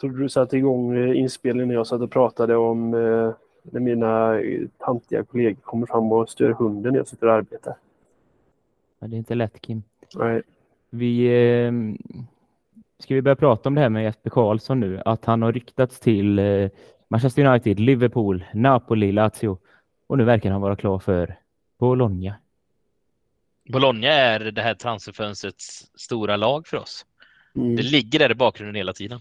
Trodde du satte igång eh, inspelningen när jag satt och pratade om eh, när mina eh, tantiga kollegor kommer fram och stör hunden när jag sitter och arbetar. Ja, det är inte lätt Kim. Nej. Vi, eh, ska vi börja prata om det här med Jesper Karlsson nu? Att han har ryktats till eh, Manchester United, Liverpool, Napoli, Lazio och nu verkar han vara klar för Bologna. Bologna är det här transferfönstrets stora lag för oss. Mm. Det ligger där i bakgrunden hela tiden.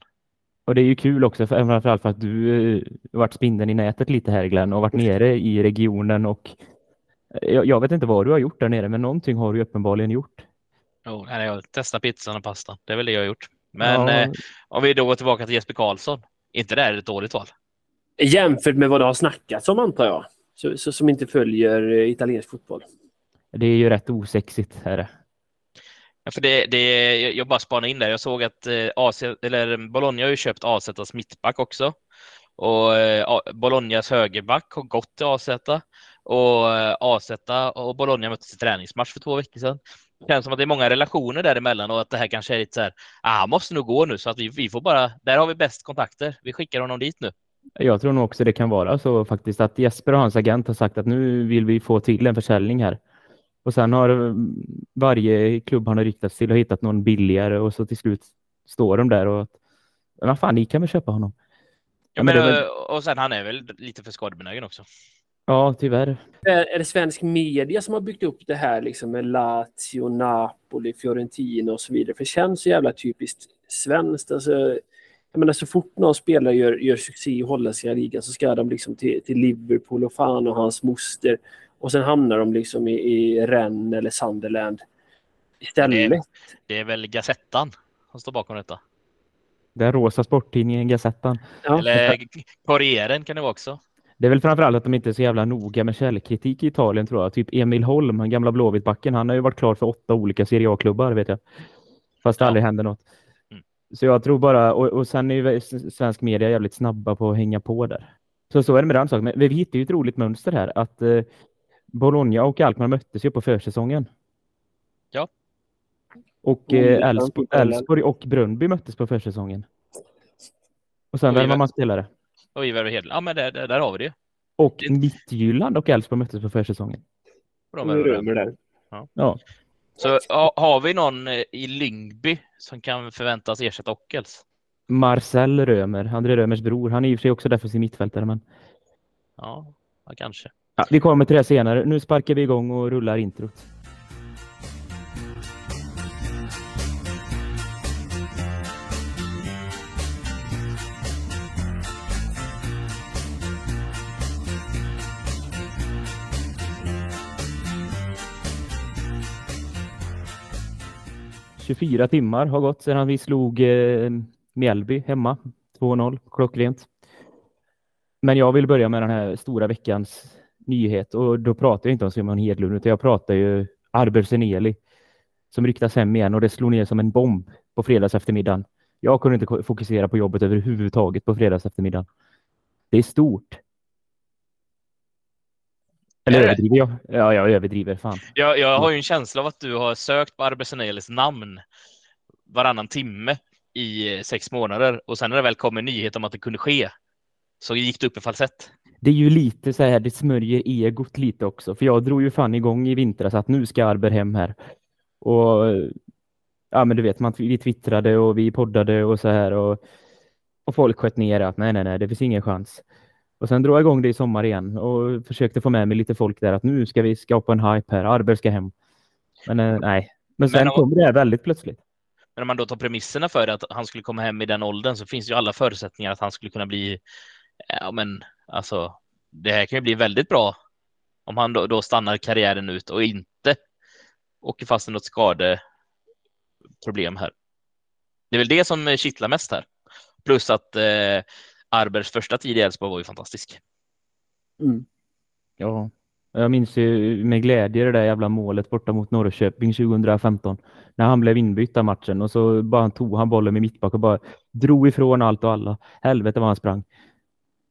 Och det är ju kul också, för, framförallt för att du eh, har varit spindeln i nätet lite här Glenn och varit nere i regionen och eh, jag, jag vet inte vad du har gjort där nere, men någonting har du uppenbarligen gjort. Jo, nej, jag testar pizzan och pastan. Det är väl det jag har gjort. Men Ja. eh, om vi då går tillbaka till Jesper Karlsson. inte det här ett dåligt val? Jämfört med vad det har snackats om antar jag. Så, så, som inte följer eh, italiensk fotboll. Det är ju rätt osexigt. Här. Ja, för det, det, jag- bara spanade in där. Jag såg att eh, AC, eller Bologna har ju köpt AZs mittback också. Och eh, Bolognas högerback har gått till AZ. Och eh, AZ och Bologna möttes i träningsmatch för två veckor sedan. Det känns som att det är många relationer däremellan och att det här kanske är lite så här, ah, han måste nog gå nu så att vi, vi får bara, där har vi bäst kontakter. Vi skickar honom dit nu. Jag tror nog också det kan vara så faktiskt att Jesper och hans agent har sagt att nu vill vi få till en försäljning här. Och sen har mm, varje klubb han har riktats till och hittat någon billigare och så till slut står de där och att, vad fan, ni kan väl köpa honom? Ja, men men, väl- Och sen han är väl lite för skadebenägen också. Ja, tyvärr. Är, är det svensk media som har byggt upp det här liksom med Lazio, Napoli, Fiorentina och så vidare? För det känns så jävla typiskt svenskt. Alltså, jag menar, så fort någon spelare gör, gör succé i holländska ligan så ska de liksom till, till Liverpool och fan och hans moster. Och sen hamnar de liksom i, i Rennes eller Sunderland istället. Det är väl Gazettan som står bakom detta. Den rosa sporttidningen Gazettan. Ja. Eller Corrieren kan det vara också. Det är väl framförallt att de inte är så jävla noga med källkritik i Italien tror jag. Typ Emil Holm, den gamla Blåvittbacken, han har ju varit klar för åtta olika Serie A-klubbar vet jag. Fast det Ja. aldrig händer något. Mm. Så jag tror bara, och, och sen är ju svensk media jävligt snabba på att hänga på där. Så så är det med den saken. Men vi hittar ju ett roligt mönster här att eh, Bologna och Alkmaar möttes ju på försäsongen. Ja. Och eh, Elfsborg. Elfsborg och Bröndby möttes på försäsongen. Och sen Och vi värvar vä- man spelare. Och Ivar Hedlund. Ja, men där, där, där har vi det. Och Det- Midtjylland och Elfsborg möttes på försäsongen. Och de römer där. Ja. Så ha, har vi någon eh, i Lyngby som kan förväntas ersätta Ockels? Marcel Römer, André Römers bror. Han är i och för sig också defensiv mittfältare, men Ja, ja kanske ja, vi kommer till det senare. Nu sparkar vi igång och rullar introt. –24 timmar har gått sedan vi slog eh, Mjällby hemma. 2-0, klockrent. Men jag vill börja med den här stora veckans nyhet och då pratar jag inte om Simon Hedlund utan jag pratar ju Arber Seneli som ryktas hem igen och det slog ner som en bomb på fredags eftermiddagen. Jag kunde inte fokusera på jobbet överhuvudtaget på fredags eftermiddagen. Det är stort. Eller Är det? överdriver jag? Ja, jag överdriver. Fan. Jag, jag har ju en känsla av att du har sökt på Arbesenelis namn varannan timme i eh, sex månader och sen när det väl kom en nyhet om att det kunde ske så gick det upp i falsett. Det är ju lite så här, det smörjer egot lite också. För jag drog ju fan igång i vintras att nu ska Arber hem här. Och ja, men du vet, man, vi twittrade och vi poddade och så här och, och folk sköt ner att nej, nej, nej, det finns ingen chans. Och sen drog jag igång det i sommar igen och försökte få med mig lite folk där att nu ska vi skapa en hype här, Arber ska hem. Men eh, nej, men sen Men om- kom det här väldigt plötsligt. Men om man då tar premisserna för att han skulle komma hem i den åldern så finns ju alla förutsättningar att han skulle kunna bli, ja men alltså, det här kan ju bli väldigt bra om han då, då stannar karriären ut och inte åker fast i något skadeproblem här. Det är väl det som kittlar mest här. Plus att eh, Arbers första tid i Elfsborg var ju fantastisk. Mm. Ja, jag minns ju med glädje det där jävla målet borta mot Norrköping 2015. När han blev inbytt den matchen och så bara tog han bollen med mittback och bara drog ifrån allt och alla. Helvete vad han sprang.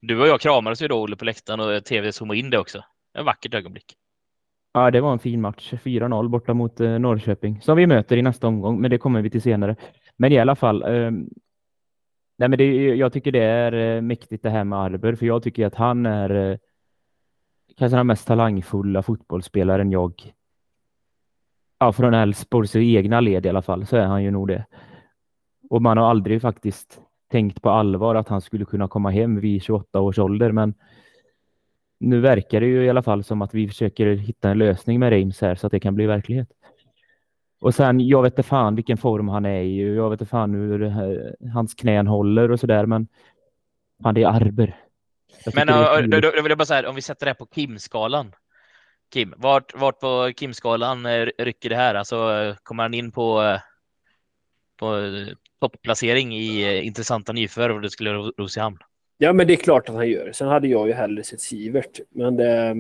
Du och jag kramades ju då, Olle, på läktaren och tv zoomade in det också. En vackert ögonblick. Ja, det var en fin match. 4-0 borta mot eh, Norrköping som vi möter i nästa omgång, men det kommer vi till senare. Men i alla fall. Eh, Nej, men det, jag tycker det är eh, mäktigt det här med Arber, för jag tycker att han är eh, kanske den mest talangfulla fotbollsspelaren jag... Ja, från Elfsborgs egna led i alla fall, så är han ju nog det. Och man har aldrig faktiskt tänkt på allvar att han skulle kunna komma hem vid 28 års ålder, men nu verkar det ju i alla fall som att vi försöker hitta en lösning med Reims här så att det kan bli verklighet. Och sen, jag vet inte fan vilken form han är i. Jag vet inte fan hur hans knän håller och sådär, men fan, det är Arber. Men då, då, då, vill jag bara säga, om vi sätter det på Kim-skalan. Kim, vart, vart på Kim-skalan eh, rycker det här? Alltså, kommer han in på, eh, på topplacering i eh, intressanta nyförvärv och det skulle Rosiehamn? Ja, men det är klart att han gör. Sen hade jag ju hellre sett Sivert. Men det,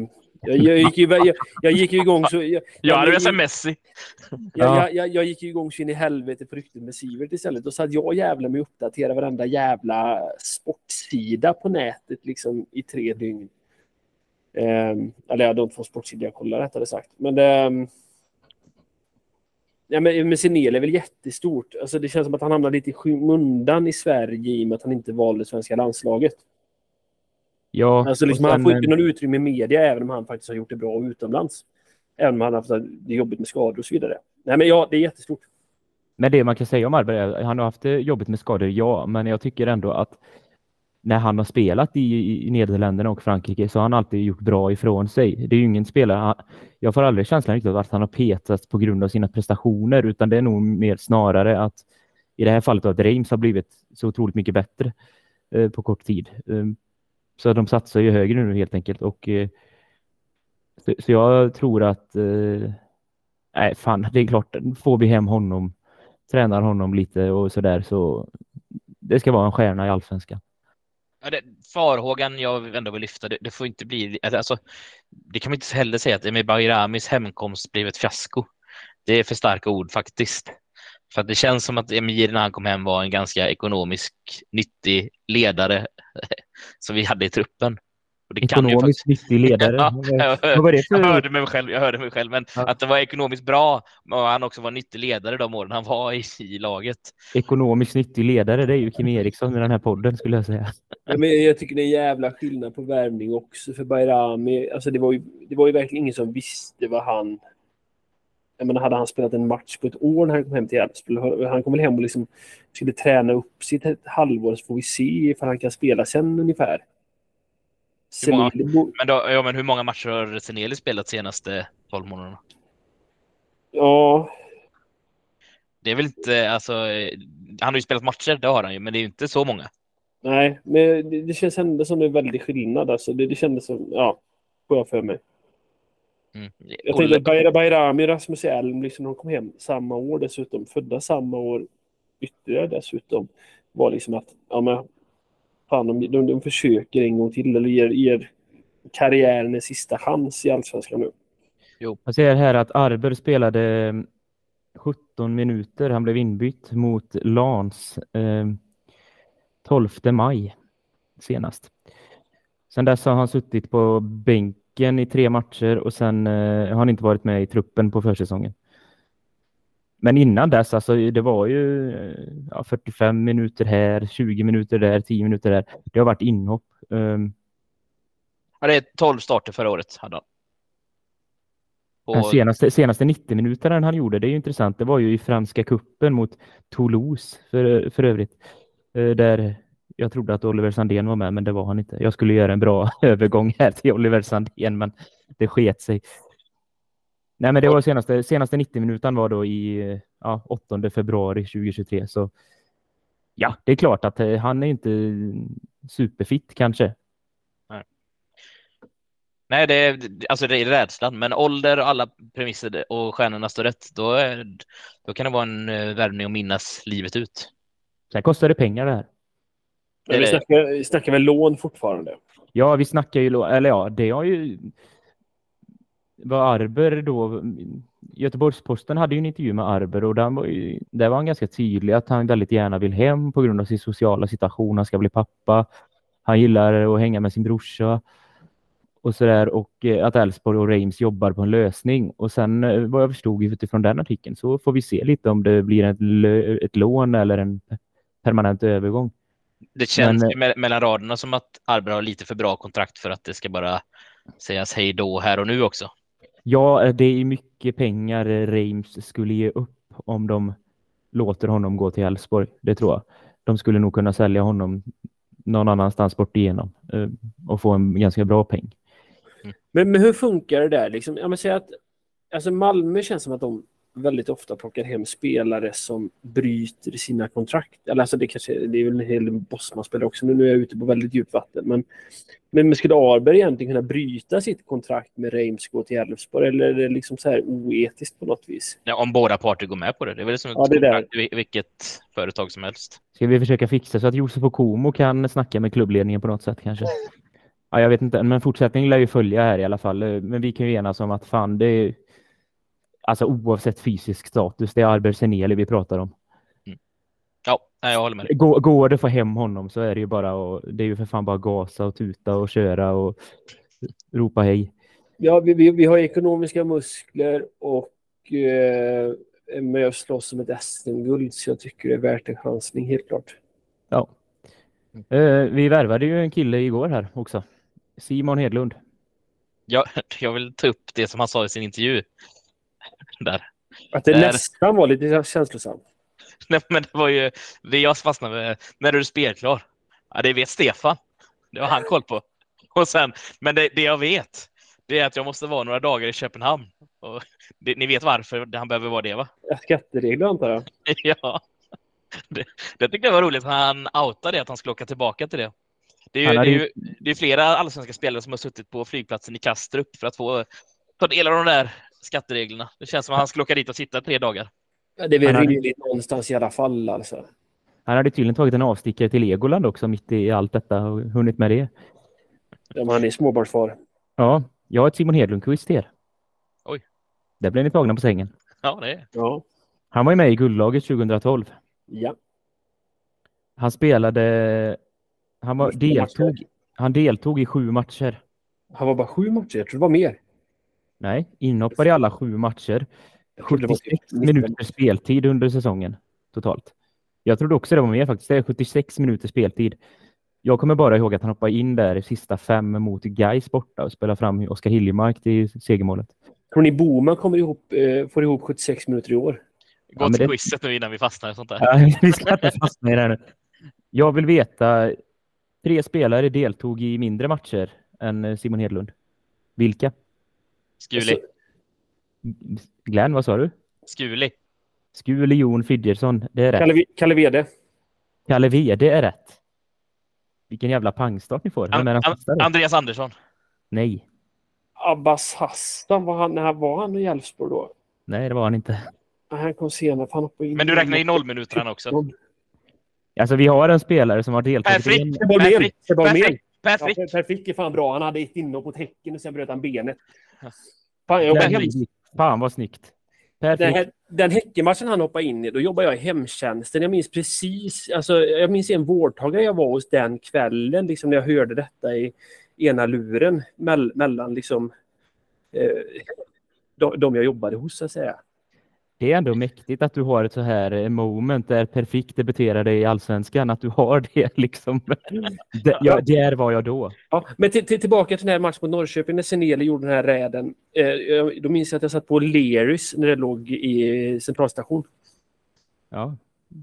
jag, jag, gick ju, jag, jag gick ju igång så... Jag, jag hade velat Messi. Jag, jag, jag, gick ju igång så in i helvete på ryktet med Sivert istället. Och så hade jag jävla mig uppdatera varenda jävla sportsida på nätet liksom i tre dygn. Um, eller ja, de två sportsidor jag kollar rättare sagt. Men um, Ja, men, men Senel är väl jättestort. Alltså, det känns som att han hamnar lite i skymundan i Sverige i och med att han inte valde svenska landslaget. Ja, alltså, liksom, sen, han får inte någon utrymme i media även om han faktiskt har gjort det bra utomlands. Även om han har haft det jobbigt med skador och så vidare. Nej, men ja, det är jättestort. Men det man kan säga om Arberg är han har haft det jobbigt med skador, ja, men jag tycker ändå att när han har spelat i, i Nederländerna och Frankrike så har han alltid gjort bra ifrån sig. Det är ju ingen spelare, jag får aldrig känslan riktigt av att han har petats på grund av sina prestationer, utan det är nog mer snarare att i det här fallet att Reims har blivit så otroligt mycket bättre eh, på kort tid. Eh, så de satsar ju högre nu helt enkelt och eh, så, så, jag tror att eh, nej, fan, det är klart, får vi hem honom, tränar honom lite och så där så det ska vara en stjärna i allsvenskan. Ja, det, farhågan jag ändå vill lyfta, det, det, får inte bli, alltså, alltså det kan man inte heller säga att Emir Bayrami's hemkomst blev ett fiasko. Det är för starka ord faktiskt. För att det känns som att Emir när han kom hem var en ganska ekonomisk, nyttig ledare som vi hade i truppen ekonomiskt faktiskt... nyttig ledare? ja, jag, hör, jag, hörde mig själv, jag hörde mig själv, men ja. att det var ekonomiskt bra och han också var nyttig ledare de åren han var i, i laget. Ekonomiskt nyttig ledare, det är ju Kim Eriksson i den här podden skulle jag säga. Ja, men jag tycker det är jävla skillnad på värvning också för Bayrami. Alltså det, var ju, det var ju verkligen ingen som visste vad han jag menar, hade han spelat en match på ett år när han kom hem till Elfsborg, han kom väl hem och liksom skulle träna upp sitt halvår så får vi se ifall han kan spela sen ungefär. Många, men, då, ja, men hur många matcher har Seneli spelat senaste 12 månaderna? Ja. Det är väl inte, alltså, han har ju spelat matcher, det har han ju, men det är inte så många. Nej, men det, det känns ändå som en väldig skillnad. Alltså, det, det kändes som, ja, får jag för mig. Mm. Jag tänkte Bayra Bayrami och Rasmus Elm, liksom, de kom hem samma år dessutom, födda samma år ytterligare dessutom, var liksom att ja, men, fan, de, de, de försöker en gång till eller ger, ger karriären en sista chans i Allsvenskan nu. Jo. Jag ser här att Arber spelade 17 minuter. Han blev inbytt mot Lans eh, 12 maj senast. Sen dess har han suttit på bänk bänken i tre matcher och sen eh, har han inte varit med i truppen på försäsongen. Men innan dess, alltså det var ju ja, 45 minuter här, 20 minuter där, 10 minuter där. Det har varit inhopp. Um... Ja, det är 12 starter förra året hade han. Och... Den senaste, senaste 90 minuterna han gjorde, det är ju intressant. Det var ju i Franska kuppen mot Toulouse för, för övrigt. Eh, där jag trodde att Oliver Sandén var med, men det var han inte. Jag skulle göra en bra övergång här till Oliver Sandén, men det sket sig. Nej, men det var senaste, senaste 90 minuten var då i ja, 8 februari 2023. Så ja, det är klart att eh, han är inte superfit kanske. Nej, Nej det, är, alltså det är rädslan, men ålder och alla premisser och stjärnorna står rätt, då, är, då kan det vara en eh, värvning att minnas livet ut. Sen kostar det pengar det här. Men vi, snackar, vi snackar väl lån fortfarande? Ja, vi snackar ju lån. Eller ja, det har ju... Var Arber då... Göteborgs-Posten hade ju en intervju med Arber och var, ju, där var han ganska tydlig att han väldigt gärna vill hem på grund av sin sociala situation. Han ska bli pappa. Han gillar att hänga med sin brorsa och så där och eh, att Elfsborg och Reims jobbar på en lösning. Och sen eh, vad jag förstod utifrån den artikeln så får vi se lite om det blir ett, ett lån eller en permanent övergång. Det känns Men, ju me- mellan raderna som att Arber har lite för bra kontrakt för att det ska bara sägas hej då här och nu också. Ja, eh, det är mycket pengar eh, Reims skulle ge upp om de låter honom gå till Elfsborg. Det tror jag. De skulle nog kunna sälja honom någon annanstans bort igenom eh, och få en ganska bra peng. Mm. Men, men hur funkar det där? Liksom, jag säga att, alltså Malmö känns som att de väldigt ofta plockar hem spelare som bryter sina kontrakt. Eller alltså det, kanske, det är väl en hel Bosman-spelare också, men nu är jag ute på väldigt djupt vatten. Men, men, skulle Arberg egentligen kunna bryta sitt kontrakt med Reims gå till Elfsborg eller är det liksom så här oetiskt på något vis? Ja, om båda parter går med på det. Det är väl som ett Ja, kontrakt i vilket företag som helst. Ska vi försöka fixa så att Josef och Komo kan snacka med klubbledningen på något sätt kanske? Ja, jag vet inte, men fortsättningen lär ju följa här i alla fall. Men vi kan ju enas om att fan, det är alltså oavsett fysisk status, det är Arber Seneli vi pratar om. Ja, nej, jag håller med dig. Går, går det att få hem honom så är det ju bara och det är ju för fan bara gasa och tuta och köra och ropa hej. Ja, vi, vi, vi har ekonomiska muskler och eh, är med och slåss om ett SM-guld så jag tycker det är värt en chansning helt klart. Ja. Eh, vi värvade ju en kille igår här också. Simon Hedlund. Jag, jag vill ta upp det som han sa i sin intervju. Där. Att det Där- nästan var lite känslosamt. Nej, men det var ju det jag fastnade med. När är du spelklar? Ja, det vet Stefan. Det har han koll på. Och sen, men det, det jag vet, det är att jag måste vara några dagar i Köpenhamn. Och det, ni vet varför han behöver vara det, va? Skatteregler antar jag. ja. Det, det tyckte jag var roligt. Han outade det, att han skulle åka tillbaka till det. Det är ju, det är ju det är flera allsvenska spelare som har suttit på flygplatsen i Kastrup för att få ta del av de där skattereglerna. Det känns som att han skulle åka dit och sitta tre dagar. Ja, det är väl Han hade- rimligt någonstans i alla fall alltså. Han hade tydligen tagit en avstickare till Legoland också mitt i allt detta och hunnit med det. Om han är småbarnsfar. Ja, jag har ett Simon Hedlund-quiz till er. Oj. Där blev ni tagna på sängen. Ja, det är. Ja. Han var ju med i guldlaget 2012. ja. Han spelade... Han, var, deltog, han deltog i sju matcher. Han var bara sju matcher. Jag tror det var mer. Nej, inhoppare i alla sju matcher. Jag trodde det var 76 typ minuter speltid under säsongen totalt. Jag trodde också det var mer faktiskt. Det är 76 minuter speltid. Jag kommer bara ihåg att han hoppade in där i sista fem mot Gais borta och spelade fram Oskar Hiljemark till segermålet. Tror ni Boman kommer ihop, eh, får ihop 76 minuter i år? Gå Ja, till det- quizet nu innan vi fastnar i sånt där. Ja, vi ska inte fastna i det här nu. Jag vill veta, tre spelare deltog i mindre matcher än eh, Simon Hedlund. Vilka? Skuli. Glenn, vad sa du? Skuli. Skule Jon Fridgersson, det är rätt. Kalle, Kalle Wede. Kalle V, det är rätt. Vilken jävla pangstart ni får. An- An-? Andreas Andersson. Nej, Abbas Hassan, var han, när var han i Elfsborg då? nej det var han inte. Han kom senare, han hoppade in. Men du räknar i nollminuter han också. Alltså vi har en spelare som har deltagit i en... Perfekt. Sebbe Holmén. Perfekt. Ja. Per- Perfekt är fan bra. Han hade ett inhopp mot Häcken och sen bröt han benet. Fan, jag var hem, Fan vad snyggt. den, här, den Häckenmatchen han hoppade in i, då jobbade jag i hemtjänsten. Jag minns precis, alltså, jag minns en vårdtagare jag var hos den kvällen, liksom när jag hörde detta i ena luren mell, mellan liksom, eh, de, de jag jobbade hos, så att säga. Det är ändå mäktigt att du har ett så här eh, moment där perfekt debuterade i allsvenskan. Att du har det liksom. Det, ja, där var jag då. Ja, men till, till, tillbaka till den här matchen mot Norrköping när Seneli gjorde den här räden. Eh, jag- då minns jag att jag satt på Lerys när det låg i centralstation. Ja,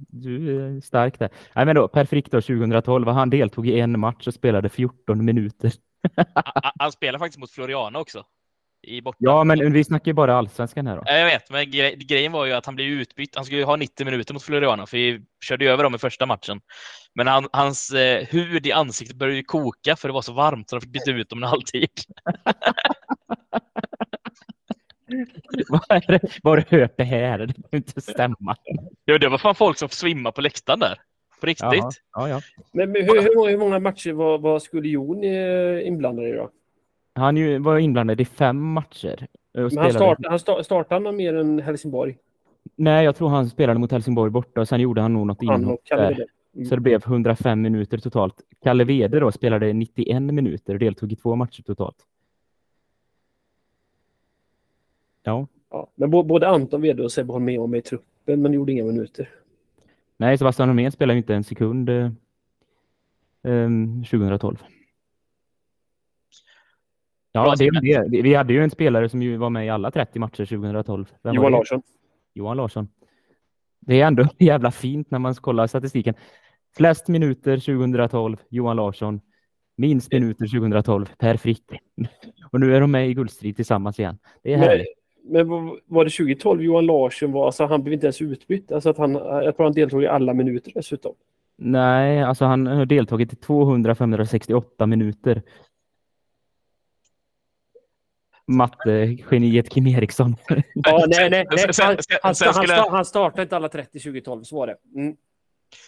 du är stark där. Nej, men då, perfekt då 2012. Han deltog i en match och spelade 14 minuter. Han- Han spelar faktiskt mot Floriana också. I borta. Ja, men vi snackar ju bara allsvenskan här då. Ja, Jag vet, men gre grejen var ju att han blev utbytt. Han skulle ju ha 90 minuter mot Floriana, för vi körde ju över dem i första matchen. Men han, hans eh, hud i ansiktet började ju koka för det var så varmt så de fick byta ut dem när halvtid. Vad är det? Var du hört det här? Det kan ju inte stämma. Ja, det var fan folk som svimmade på läktaren där. På riktigt. Jaha, ja, ja. Men, men hur, hur, många- hur många matcher var, var skulle Jon eh, inblandad i då? Han ju var inblandad i fem matcher. och Men han, start, han sta- startade han mer än Helsingborg? Nej, jag tror han spelade mot Helsingborg borta och sen gjorde han nog något inhopp där. Mm. Så det blev 105 minuter totalt. Kalle Wede då spelade 91 minuter och deltog i två matcher totalt. Ja, Ja, men både Anton Wede och Sebbe Holmén var med i truppen men gjorde inga minuter. nej, Sebastian Holmén spelade inte en sekund eh, um, 2012. Ja, det är det. Vi hade ju en spelare som ju var med i alla 30 matcher 2012. Vem Johan Larsson. Johan Larsson. Det är ändå jävla fint när man kollar statistiken. Flest minuter 2012, Johan Larsson. Minst minuter 2012, Per Frick. Och nu är de med i guldstrid tillsammans igen. Det är härligt. Men, men var det 2012 Johan Larsson var, alltså han blev inte ens utbytt. Alltså att han, jag tror han deltog i alla minuter dessutom. Nej, alltså han har deltagit i 200-568 minuter mattegeniet Kim Eriksson. Ja, nej, nej, nej. Han, han, han, han startade inte alla 30 2012, så var det. Mm.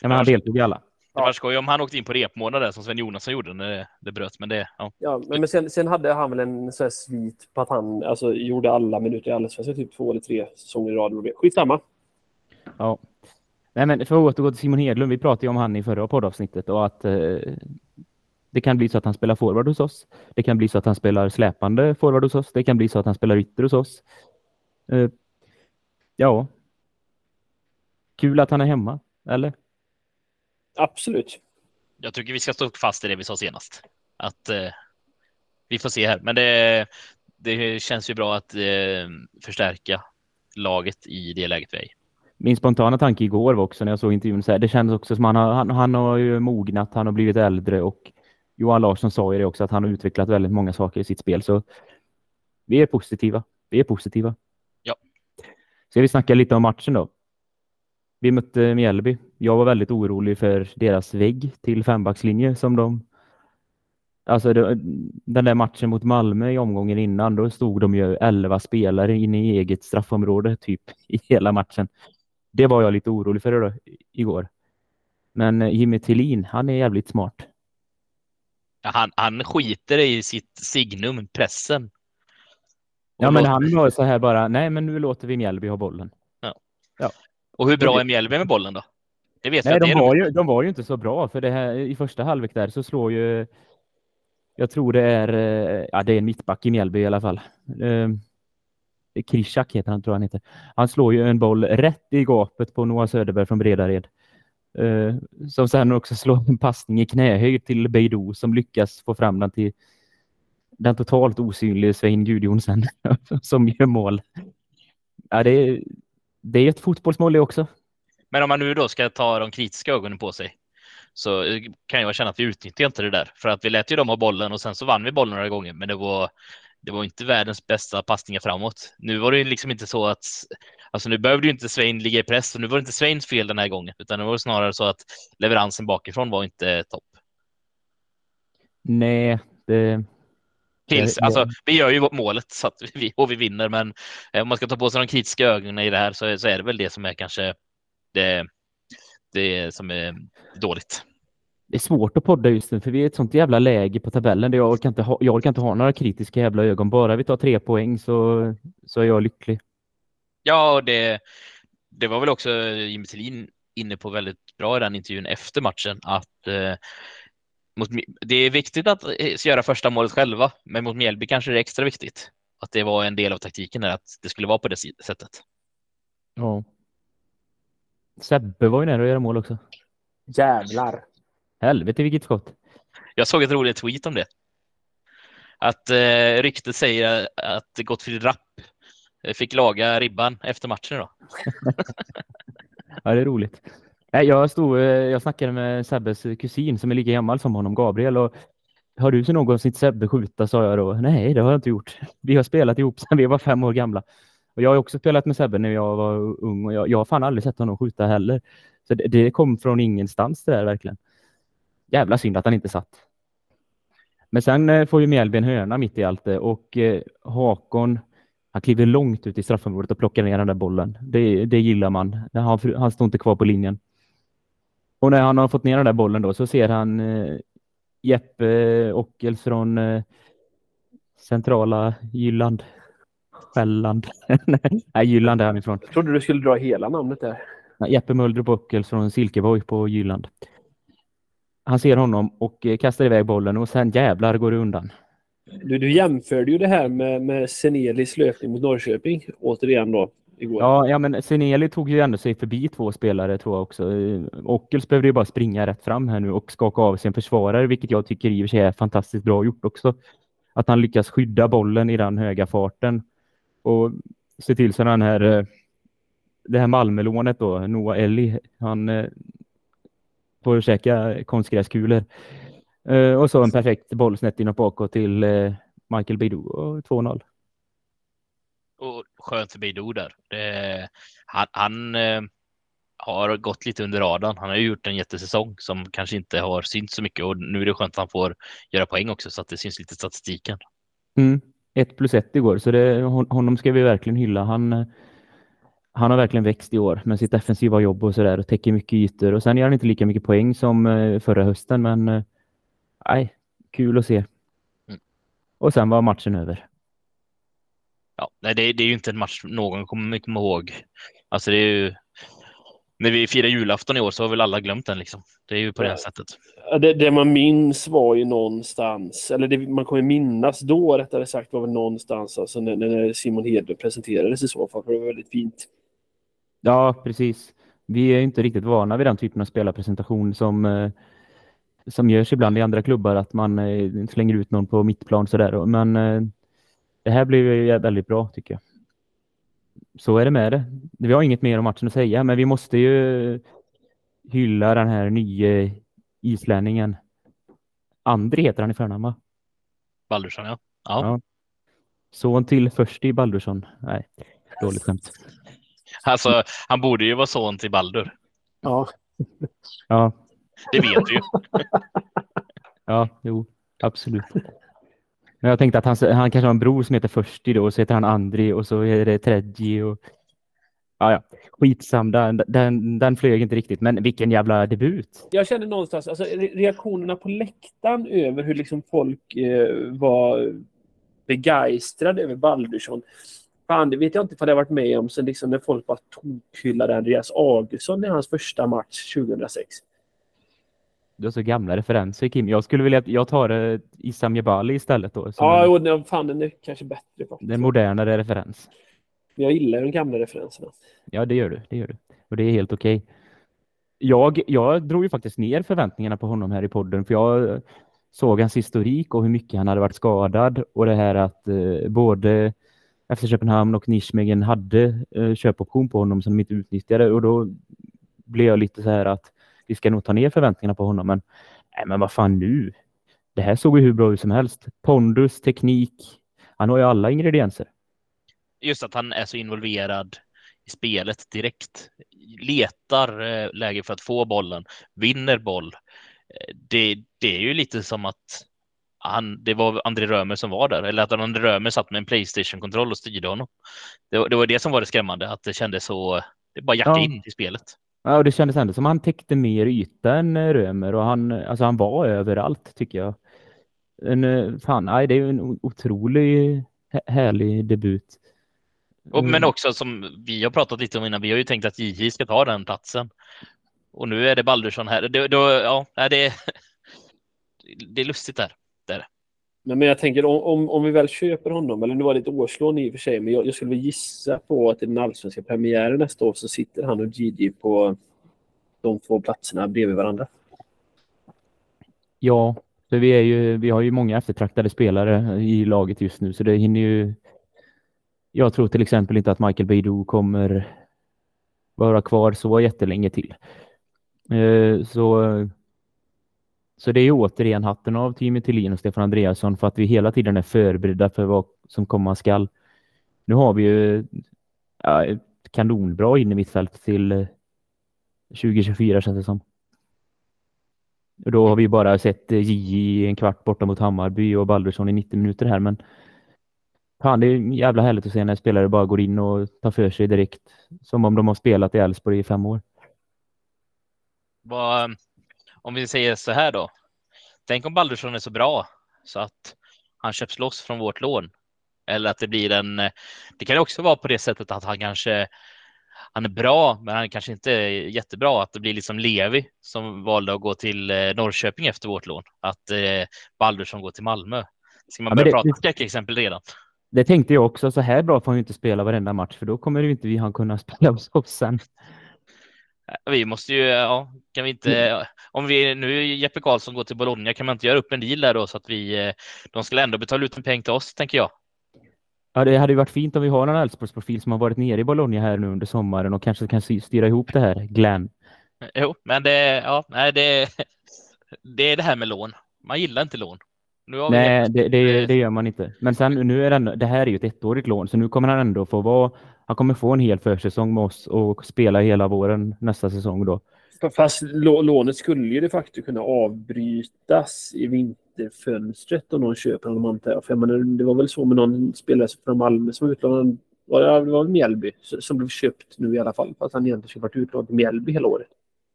Ja, men han deltog i alla. Det var skoj om han åkte in på repmånad som Sven Jonasson gjorde när det, det bröt. Men det, ja. ja men sen, sen hade han väl en sån här svit på att han alltså, gjorde alla minuter i Allsvenskan typ två eller tre säsonger i rad. Skitsamma. Ja. Nej, men för att återgå till Simon Hedlund. Vi pratade ju om han i förra poddavsnittet och att eh, det kan bli så att han spelar forward hos oss. Det kan bli så att han spelar släpande forward hos oss. Det kan bli så att han spelar ytter hos oss. Uh, ja. Kul att han är hemma, eller? Absolut. Jag tycker vi ska stå fast i det vi sa senast. Att uh, vi får se här, men det, det känns ju bra att uh, förstärka laget i det läget vi är i. Min spontana tanke igår var också när jag såg intervjun så här, det kändes också som han har, han, han har ju mognat, han har blivit äldre och Johan Larsson sa ju det också att han har utvecklat väldigt många saker i sitt spel. Så vi är positiva. Vi är positiva. Ja. Ska vi snacka lite om matchen då? Vi mötte Mjällby. Jag var väldigt orolig för deras vägg till fembackslinje som de Alltså det, den där matchen mot Malmö i omgången innan, då stod de ju elva spelare inne i eget straffområde typ i hela matchen. Det var jag lite orolig för då, igår. Men Jimmy Tillin, han är jävligt smart han, han skiter i sitt signum, pressen. ja, men han var så här bara, nej, men nu låter vi Mjällby ha bollen. Ja. ja. Och hur bra är Mjällby med bollen då? Det vet nej, de, var ju, de var ju inte så bra, för det här i första halvlek där så slår ju, jag tror det är, eh, ja, det är en mittback i Mjällby i alla fall. Eh, Krishak heter han, tror han heter. Han slår ju en boll rätt i gapet på Noah Söderberg från Bredared. Eh, som sen också slår en passning i knähöjd till Beidou som lyckas få fram den till den totalt osynlige Svein Gudjonsen som gör mål. Ja, det, är, det är ett fotbollsmål det också. Men om man nu då ska ta de kritiska ögonen på sig så kan jag känna att vi utnyttjar inte det där för att vi lät ju dem ha bollen och sen så vann vi bollen några gånger. Men det var det var inte världens bästa passningar framåt. Nu var det liksom inte så att Alltså nu behövde ju inte Svein ligga i press och nu var det inte Sveins fel den här gången, utan det var snarare så att leveransen bakifrån var inte topp. Nej, det... Tills, alltså, vi gör ju målet så att vi, och vi vinner, men eh, om man ska ta på sig de kritiska ögonen i det här så, så är det väl det som är kanske det, det som är dåligt. Det är svårt att podda just nu, för vi är i ett sånt jävla läge på tabellen där jag orkar inte ha, jag orkar inte ha några kritiska jävla ögon. Bara vi tar tre poäng så, så är jag lycklig. Ja, det, det var väl också Jimmy Tillin inne på väldigt bra i den intervjun efter matchen att eh, mot, det är viktigt att eh, göra första målet själva, men mot Mjällby kanske det är extra viktigt att det var en del av taktiken där, att det skulle vara på det sättet. Ja. Sebbe var ju nära att göra mål också. Jävlar. Helvete vilket skott. Jag såg ett roligt tweet om det. Att eh, ryktet säger att Gottfried Rapp fick laga ribban efter matchen då. ja, det är roligt. Jag, stod, eh, jag snackade med Sebbes kusin som är lika gammal som honom, Gabriel. Och har du så någonsin Sebbe skjuta? sa jag då. Nej, det har jag inte gjort. Vi har spelat ihop sedan vi var fem år gamla. Och jag har också spelat med Sebbe när jag var ung och jag, jag har fan aldrig sett honom skjuta heller. Så det, det kom från ingenstans det där verkligen. Jävla synd att han inte satt. Men sen eh, får ju Mjällby en hörna mitt i allt det och eh, Hakon han kliver långt ut i straffområdet och plockar ner den där bollen. Det, det gillar man. Han, han står inte kvar på linjen. Och när han har fått ner den där bollen då så ser han eh, Jeppe Ockels från eh, centrala Jylland. Själland. Nej, Jylland är han ifrån. Jag trodde du skulle dra hela namnet där. Nej, Jeppe Muldrup Ockels från Silkeborg på Jylland. Han ser honom och eh, kastar iväg bollen och sen jävlar går det undan. Du, du jämförde ju det här med, med Senelis löpning mot Norrköping, återigen då. igår. Ja, ja men Seneli tog ju ändå sig förbi två spelare tror jag också. Ockels behövde ju bara springa rätt fram här nu och skaka av sig en försvarare, vilket jag tycker i och för sig är fantastiskt bra gjort också. Att han lyckas skydda bollen i den höga farten och se till så den här eh, det här Malmölånet då, Noah Elli, han eh, får käka konstgräskulor. Eh, och så en perfekt boll snett inåt bakåt till eh, Michael Bidou och 2-0. Och skönt för Beidou där. Det, han han eh, har gått lite under radarn. Han har ju gjort en jättesäsong som kanske inte har synts så mycket och nu är det skönt att han får göra poäng också så att det syns lite i statistiken. Mm. Ett plus ett igår, så det, honom ska vi verkligen hylla. Han, eh, han har verkligen växt i år med sitt defensiva jobb och sådär och täcker mycket ytor. Och sen gör han inte lika mycket poäng som eh, förra hösten, men eh, nej, kul att se. Mm. Och sen var matchen över. Ja, nej, det, det är ju inte en match någon kommer komma ihåg. Alltså det är ju när vi firar julafton i år så har väl alla glömt den liksom. Det är ju på det här sättet. Det, det man minns var ju någonstans, eller det man kommer minnas då rättare sagt var väl någonstans alltså när, när Simon Hedlund presenterades i så fall. För det var väldigt fint. Ja, precis. Vi är inte riktigt vana vid den typen av spelarpresentation som, eh, som görs ibland i andra klubbar, att man eh, slänger ut någon på mittplan sådär. Men eh, det här blev ju väldigt bra tycker jag. Så är det med det. Vi har inget mer om matchen att säga, men vi måste ju hylla den här nya islänningen. Andri heter han i förnamn, va? Baldursson, ja. ja. Ja. Son till Försti Baldursson. Nej, dåligt skämt. Alltså, han borde ju vara son till Baldur. Ja, Ja, Det vet vi ju. Ja, jo, absolut. Men jag tänkte att han, han kanske har en bror som heter Försti då, och så heter han Andri och så är det Tredji och... Ja, ja, skitsam, den, den, den flög inte riktigt, men vilken jävla debut. jag kände någonstans, alltså re- reaktionerna på läktaren över hur liksom folk eh, var begeistrade över Baldursson. Fan, det vet jag inte ifall jag varit med om sen liksom när folk bara tokhyllade Andreas Augustsson i hans första match 2006. Du har så gamla referenser Kim. Jag skulle vilja att jag tar uh, Issam Jebali istället då. Ja, en, och den- fan den är kanske bättre. faktiskt. en modernare referens. Jag gillar de gamla referenserna. Ja, det gör du. Det gör du. Och det är helt okej. Jag, jag drog ju faktiskt ner förväntningarna på honom här i podden, för jag såg hans historik och hur mycket han hade varit skadad och det här att eh, både FC Köpenhamn och Nijmegen hade eh, köpoption på honom som de inte utnyttjade och då blev jag lite så här att vi ska nog ta ner förväntningarna på honom, men nej, men vad fan nu? Det här såg ju hur bra ut som helst. Pondus, teknik. Han har ju alla ingredienser. Just att han är så involverad i spelet direkt. Letar eh, läge för att få bollen, vinner boll. Eh, Det, det är ju lite som att han, det var André Römer som var där, eller att André Römer satt med en Playstation-kontroll och styrde honom. Det, var- det var det som var det skrämmande, att det kändes så, det bara jackade Ja. in i spelet. Ja, och det kändes ändå som han täckte mer yta än eh, Römer och han, alltså han var överallt tycker jag. En, eh, fan, nej, det är ju en otrolig hä- härlig debut. Mm. men också som vi har pratat lite om innan, vi har ju tänkt att JJ ska ta den platsen. Och nu är det Baldursson här. Det, då, ja, det, det är lustigt där. Men, men jag tänker om, om, om vi väl köper honom, eller nu var det ett årslån i och för sig, men jag, jag skulle väl gissa på att i den allsvenska premiären nästa år så sitter han och Gigi på de två platserna bredvid varandra. Ja, för vi, är ju, vi har ju många eftertraktade spelare i laget just nu så det hinner ju... Jag tror till exempel inte att Michael Beidou kommer vara kvar så jättelänge till. Eh, så, så det är ju återigen hatten av Timmy Tillin och Stefan Andreasson för att vi hela tiden är förberedda för vad som komma skall. Nu har vi ju ja, ett kanonbra in i mittfält till eh, 2024 känns det som. Och då har vi bara sett eh, JJ i en kvart borta mot Hammarby och Baldursson i 90 minuter här men fan det är jävla härligt att se när spelare bara går in och tar för sig direkt som om de har spelat i Elfsborg i fem år. Vad, om vi säger så här då. Tänk om Baldursson är så bra så att han köps loss från vårt lån. Eller att det blir en... Det kan också vara på det sättet att han kanske... Han är bra, men han kanske inte är jättebra. Att det blir liksom Levi som valde att gå till eh, Norrköping efter vårt lån. Att eh, Baldursson går till Malmö. Ska man Ja, börja det- prata det- skräckexempel redan? Det tänkte jag också. Så här bra får han ju inte spela varenda match för då kommer ju inte vi han kunna spela hos oss sen. Vi måste ju, ja, kan vi inte, om vi nu Jeppe Karlsson går till Bologna, kan man inte göra upp en deal där då så att vi, eh, de skulle ändå betala ut en peng till oss, tänker jag. Ja, det hade ju varit fint om vi har någon Elfsborgsprofil som har varit nere i Bologna här nu under sommaren och kanske kan styra ihop det här, Glenn. Jo, men det, ja, nej, det, det är det här med lån. Man gillar inte lån. Nej, det, det, det, gör man inte. Men sen nu är det, det här är ju ett ettårigt lån, så nu kommer han ändå få vara, han kommer få en hel försäsong med oss och spela hela våren nästa säsong då. Fast lånet skulle ju de facto kunna avbrytas i vinterfönstret om någon köper honom antar jag. För jag menar, det var väl så med någon spelare från Malmö som var utlånad, det var Mjällby som blev köpt nu i alla fall. Fast han egentligen skulle varit utlånad till Mjällby hela året.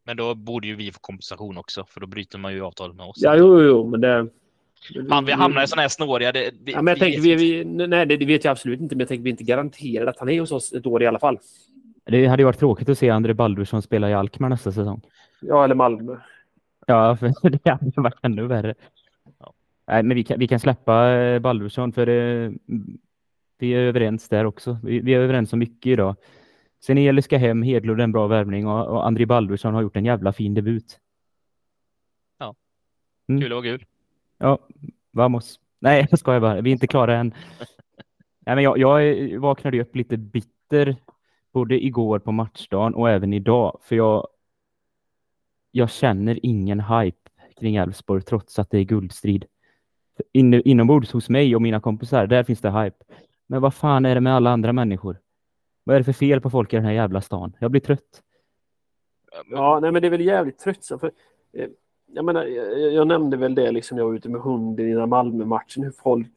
Men då borde ju vi få kompensation också, för då bryter man ju avtalet med oss. Ja, jo, jo, men det... Man, vi hamnar i sådana här snåriga... Det, vi, ja, men jag tänkte, vi, vi, nej, det vet jag absolut inte, men jag tänker vi inte garanterar att han är hos oss ett år i alla fall. Det hade ju varit tråkigt att se André Baldursson spela i Alkmaar nästa säsong. Ja, eller Malmö. Ja, för det hade varit ännu värre. Ja. Nej, men vi kan, vi kan släppa eh, Baldursson för det, eh, vi är överens där också. Vi, vi är överens om mycket idag. Seneli ska hem, Hedlund en bra värvning och, och André Baldursson har gjort en jävla fin debut. Ja, mm. kul och kul. Ja, vamos. Nej, jag skojar bara. Vi är inte klara än. Nej, men jag, jag vaknade upp lite bitter både igår på matchdagen och även idag. För jag, jag känner ingen hype kring Elfsborg trots att det är guldstrid. In, inombords hos mig och mina kompisar, där finns det hype. Men vad fan är det med alla andra människor? Vad är det för fel på folk i den här jävla stan? Jag blir trött. Ja, nej, men det är väl jävligt trött. För, eh, jag, menar, jag, jag, nämnde väl det liksom jag var ute med hunden innan Malmö-matchen, hur folk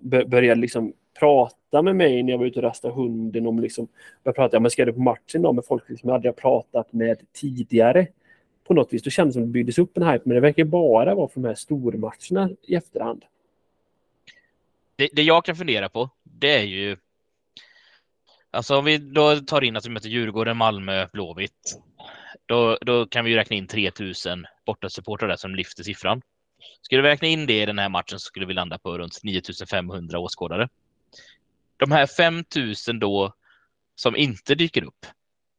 började liksom prata med mig när jag var ute och rastade hunden om liksom, jag pratade, ja, men ska du på matchen då med folk liksom jag hade pratat med tidigare på något vis. Då kändes det som att det byggdes upp en hype, men det verkar bara vara för de här stormatcherna i efterhand. Det, det jag kan fundera på, det är ju Alltså om vi då tar in att vi möter Djurgården, Malmö, Blåvitt. Då, då kan vi räkna in 3000 bortasupportrar där som lyfter siffran. Skulle vi räkna in det i den här matchen så skulle vi landa på runt 9500 åskådare. De här 5000 då som inte dyker upp.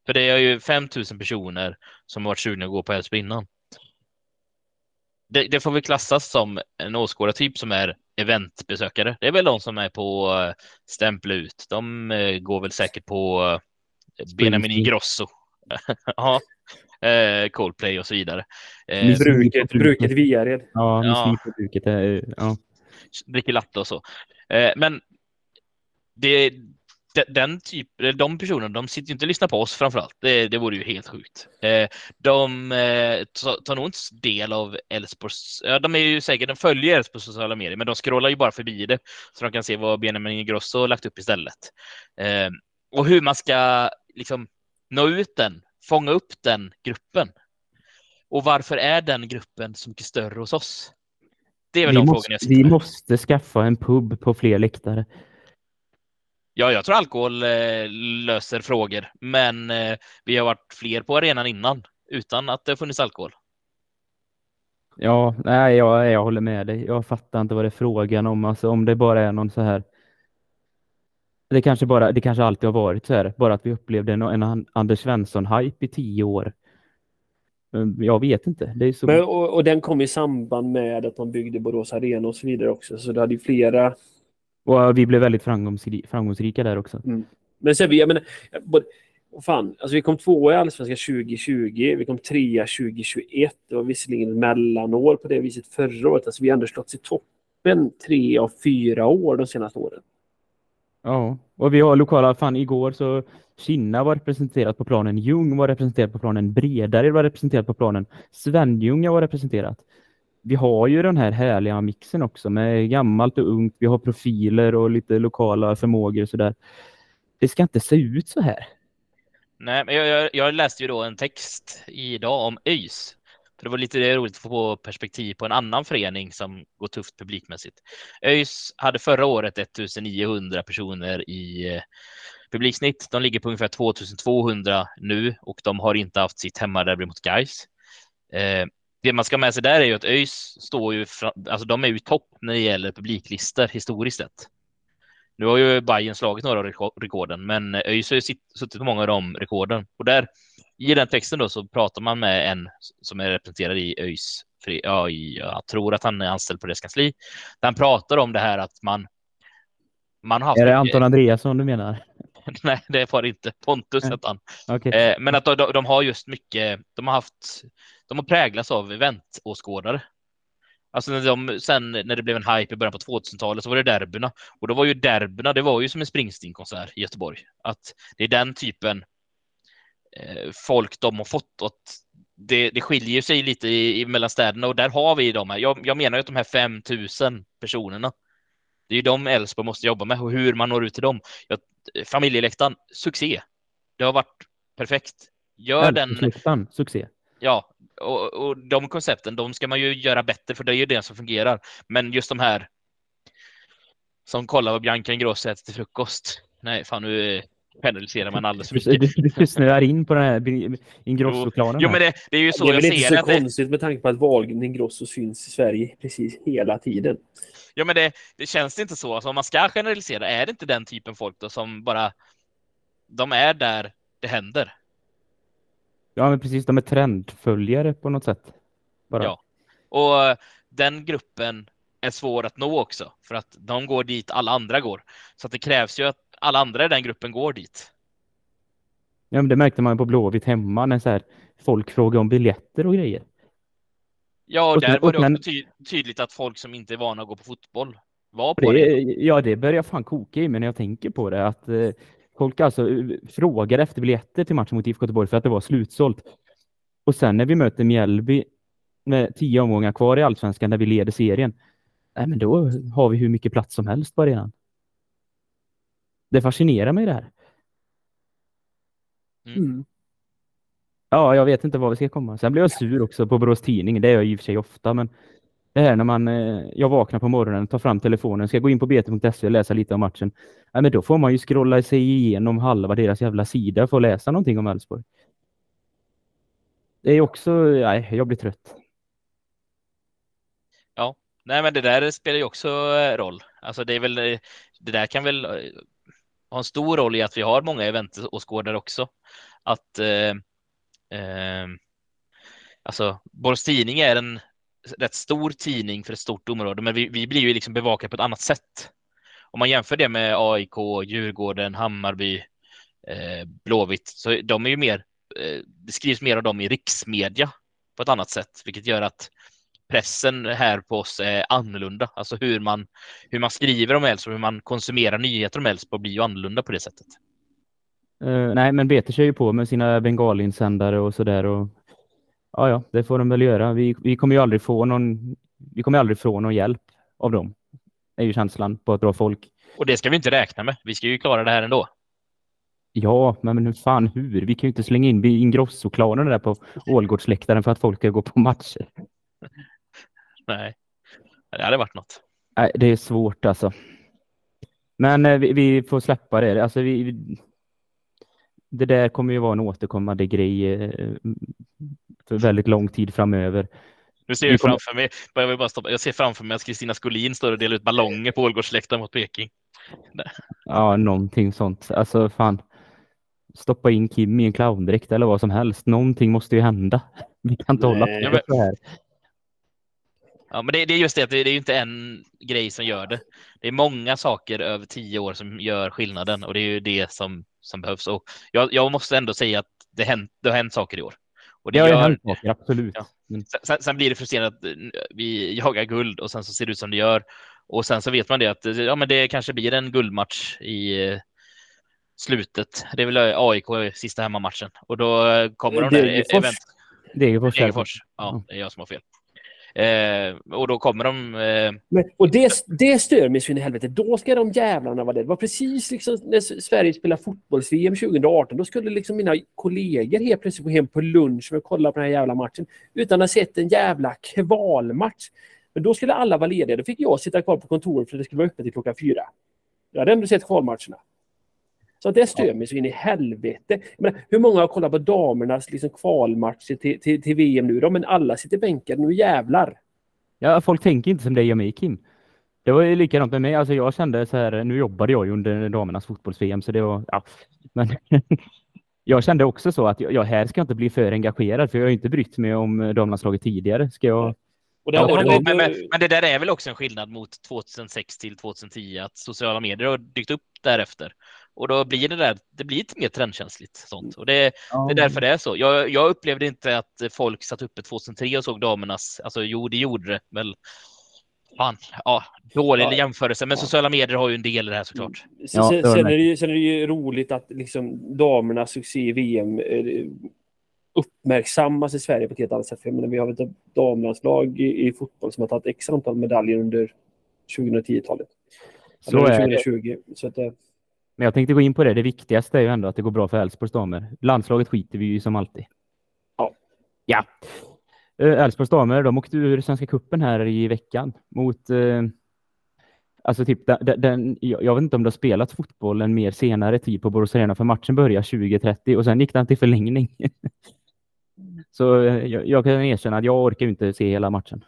För det är ju 5000 personer som har varit sugna att gå på Älvsbyn innan. Det, det, får vi klassas som en åskådartyp som är eventbesökare. Det är väl de som är på eh, stämpla ut. De eh, går väl säkert på eh, Benjamin Ingrosso. ja, Coldplay och så vidare. Bruket, bruket Viared. Ja, ja. bruket. Ja. Dricker latte och så. Men det, den typ, de personerna, de sitter ju inte och lyssnar på oss framförallt. Det, det vore ju helt sjukt. Eh, de eh, tar nog inte del av Elfsborgs, ja, de är ju säkert, de följer Elfsborgs sociala medier, men de scrollar ju bara förbi det så de kan se vad Benjamin Ingrosso har lagt upp istället. Eh, och hur man ska liksom nå ut den, fånga upp den gruppen. Och varför är den gruppen så mycket större hos oss? Det är väl vi de måste, frågorna jag Vi med. måste skaffa en pub på fler läktare. Ja, jag tror alkohol eh, löser frågor, men eh, vi har varit fler på arenan innan utan att det funnits alkohol. Ja, nej, jag, jag håller med dig. Jag fattar inte vad det är frågan om. Alltså, om det bara är någon så här. Det kanske bara, det kanske alltid har varit så här, bara att vi upplevde en, en Anders Svensson-hype i tio år. Jag vet inte. Det är så... Men, och, och den kom i samband med att man byggde Borås Arena och så vidare också. Så det hade ju flera och vi blev väldigt framgångsrika, framgångsrika där också. Mm. Men sen, jag menar, både, fan, alltså vi kom tvåa i Allsvenskan 2020, vi kom trea 2021. Det var visserligen ett mellanår på det viset förra året. Alltså vi har ändå slått i toppen tre av fyra år de senaste åren. Ja, och vi har lokala, fan igår så Kinna var representerat på planen, Ljung var representerat på planen, Bredare var representerat på planen, Svenljunga var representerat vi har ju den här härliga mixen också med gammalt och ungt. Vi har profiler och lite lokala förmågor och sådär. Det ska inte se ut så här. Nej, men jag, jag, jag läste ju då en text idag om ÖIS. För det var lite roligt att få perspektiv på en annan förening som går tufft publikmässigt. ÖIS hade förra året 1900 personer i eh, publiksnitt. De ligger på ungefär 2200 nu och de har inte haft sitt hemmaderby mot Gais. Eh, det man ska ha med sig där är ju att ÖIS står ju, alltså de är ju topp när det gäller publiklistor historiskt sett. Nu har ju Bayern slagit några av rekorden, men ÖIS har ju suttit på många av de rekorden. Och där, i den texten då, så pratar man med en som är representerad i ÖIS, ja, jag tror att han är anställd på deras kansli. Han pratar om det här att man, man har haft... Är det Anton Andreasson du menar? Nej, det var det inte. Pontus hette han. Okay. Eh, men att de, de, har just mycket, de har haft, de har präglats av eventåskådare. Alltså när de, sen när det blev en hype i början på 2000-talet så var det derbyna. Och då var ju derbyna, det var ju som en Springsteen-konsert i Göteborg. Att det är den typen eh, folk de har fått. Och det, det skiljer sig lite i, i mellan städerna och där har vi de här. Jag, jag menar ju att de här 5000 personerna, det är ju de Elfsborg måste jobba med och hur man når ut till dem. Jag, familjeläktaren, succé. Det har varit perfekt. Gör den. succé. Ja, och, och de koncepten, de ska man ju göra bättre för det är ju det som fungerar. Men just de här som kollar på Bianca Ingrosso äter till frukost. Nej, fan nu generaliserar man alldeles för mycket. Du, du snöar in på den här Ingrosso-klanen. Jo, men det, det, är ju så det är jag ser det. Det är inte så konstigt med tanke på att Wahlgren Ingrosso syns i Sverige precis hela tiden. Ja, men det, det känns inte så. Alltså, om man ska generalisera, är det inte den typen folk då som bara de är där det händer? Ja, men precis. De är trendföljare på något sätt. Bara. Ja, och eh, den gruppen är svår att nå också för att de går dit alla andra går. Så att det krävs ju att alla andra i den gruppen går dit. Ja, men det märkte man på Blåvitt hemma när så här, folk frågade om biljetter och grejer. Ja, och där var det också ty tydligt att folk som inte är vana att gå på fotboll var på det. det. Ja, det börjar fan koka i mig när jag tänker på det. Att eh, folk alltså eh, frågar efter biljetter till matchen mot IFK Göteborg för att det var slutsålt. Och sen när vi möter Mjällby med tio omgångar kvar i allsvenskan där vi leder serien. Nej, men då har vi hur mycket plats som helst på arenan. Det fascinerar mig det här. Mm. mm. Ja, jag vet inte vad vi ska komma. Sen blir jag sur också på Borås Tidning. Det är jag i och för sig ofta, men det här när man, eh, jag vaknar på morgonen, tar fram telefonen, ska gå in på bt.se och läsa lite om matchen. Ja, men då får man ju scrolla sig igenom halva deras jävla sida för att läsa någonting om Elfsborg. Det är också, nej, jag blir trött. Ja, nej men det där spelar ju också eh, roll. Alltså det är väl, eh, det där kan väl eh, ha en stor roll i att vi har många eventåskådare också. Att eh, eh, alltså Borgs Tidning är en rätt stor tidning för ett stort område, men vi, vi blir ju liksom bevakade på ett annat sätt. Om man jämför det med AIK, Djurgården, Hammarby, eh, Blåvitt, så de är ju mer, eh, det skrivs mer av dem i riksmedia på ett annat sätt, vilket gör att pressen här på oss är annorlunda. Alltså hur man, hur man skriver om Elfsborg, hur man konsumerar nyheter om Elfsborg blir ju annorlunda på det sättet. Uh, nej, men Beter kör ju på med sina bengalinsändare och sådär. Och... Ja, ja, det får de väl göra. Vi, vi kommer ju aldrig få någon, vi kommer aldrig få någon hjälp av dem. Det är ju känslan på ett bra folk. Och det ska vi inte räkna med. Vi ska ju klara det här ändå. Ja, men hur fan hur? Vi kan ju inte slänga in Ingrosso-klanen där på Ålgårdsläktaren för att folk ska gå på matcher. Nej, det hade varit något. Nej, det är svårt alltså. Men eh, vi, vi, får släppa det. Alltså, vi, det där kommer ju vara en återkommande grej eh, för väldigt lång tid framöver. Nu ser jag framför mig, jag, vill bara stoppa. jag ser framför mig att Kristina Skolin står och delar ut ballonger på Ålgårdsläktaren mot Peking. Ja, någonting sånt. Alltså fan, stoppa in Kim i en clowndräkt eller vad som helst. Någonting måste ju hända. Vi kan inte Nej. hålla på så här. Ja, men det, det, är just det att det, det är inte en grej som gör det. Det är många saker över tio år som gör skillnaden och det är ju det som, som behövs. Och jag, jag måste ändå säga att det, hänt, det har hänt saker i år. Och det, det har hänt saker, absolut. Ja. Sen, sen, blir det frustrerande att vi jagar guld och sen så ser det ut som det gör. Och sen så vet man det att ja, men det kanske blir en guldmatch i eh, slutet. Det är väl AIK sista hemmamatchen och då kommer de där event. Degerfors. Degerfors. Ja, det är jag som har fel. Eh, och då kommer de... Eh... Men, och det, det stör mig så in i helvete. Då ska de jävlarna vara där. Det var precis liksom när Sverige spelade fotbolls-VM 2018. Då skulle liksom mina kollegor helt plötsligt gå hem på lunch och kolla på den här jävla matchen. Utan att ha sett en jävla kvalmatch. Men då skulle alla vara lediga. Då fick jag sitta kvar på kontoret för det skulle vara öppet till klockan fyra. Jag hade ändå sett kvalmatcherna. Så det stör mig så in i helvete. Menar, hur många har kollat på damernas liksom, kvalmatcher till, till, till, VM nu? då? men alla sitter bänkade nu jävlar. Ja, folk tänker inte som dig och mig Kim. Det var likadant med mig. Alltså jag kände så här, nu jobbade jag ju under damernas fotbolls-VM så det var, ja, men jag kände också så att jag, här ska jag inte bli för engagerad för jag har inte brytt mig om damlandslaget tidigare. Ska jag... Och det, ja, och det, men, men, men, det där är väl också en skillnad mot 2006 till 2010 att sociala medier har dykt upp därefter och då blir det där. Det blir lite mer trendkänsligt sånt och det, ja. det är därför det är så. Jag, jag upplevde inte att folk satt uppe 2003 och såg damernas. Alltså, jo, det gjorde det, men Fan, ja, dålig ja. jämförelse, men sociala medier har ju en del i det här såklart. Mm. Sen, ja, sen, är det ju, sen är det ju roligt att liksom damernas succé i VM eh, uppmärksammas i Sverige på ett helt annat sätt. Menar, vi har ett damlandslag i, i, fotboll som har tagit x antal medaljer under 2010-talet. Så är 2020. Det. Så att, eh, men jag tänkte gå in på det. Det viktigaste är ju ändå att det går bra för Elfsborgs damer. Landslaget skiter vi ju som alltid. Ja. Ja. Eh, Elfsborgs damer, de åkte ur Svenska kuppen här i veckan mot eh, Alltså typ den, den, jag vet inte om det har spelats fotboll en mer senare tid på Borås Arena för matchen började 20.30 och sen gick den till förlängning. Så eh, jag, jag, kan erkänna att jag orkar inte se hela matchen.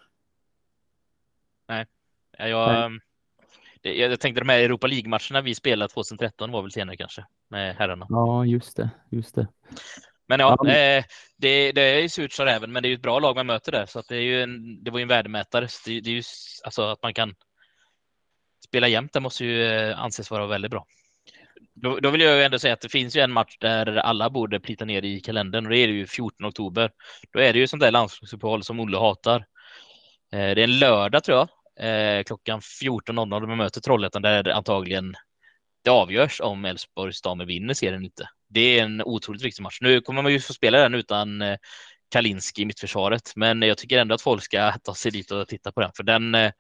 Nej, jag, Nej. Det, jag tänkte de här Europa League-matcherna vi spelade 2013 var väl senare kanske med herrarna. Ja, just det, just det. Men ja, ja. Eh, det, det är ju surt så även, men det är ju ett bra lag man möter där, så att det är ju en, det var ju en värdemätare. Det, det är ju alltså att man kan spela jämt, det måste ju eh, anses vara väldigt bra. Då, då, vill jag ju ändå säga att det finns ju en match där alla borde plita ner i kalendern och det är det ju 14 oktober. Då är det ju sånt där landslagsuppehåll som Olle hatar. Eh, det är en lördag tror jag, eh, klockan 14.00 de möter Trollhättan där det antagligen det avgörs om Elfsborgs damer vinner serien inte. Det är en otroligt viktig match. Nu kommer man ju få spela den utan eh, Kalinski i mittförsvaret, men jag tycker ändå att folk ska ta sig dit och titta på den, för den, eh,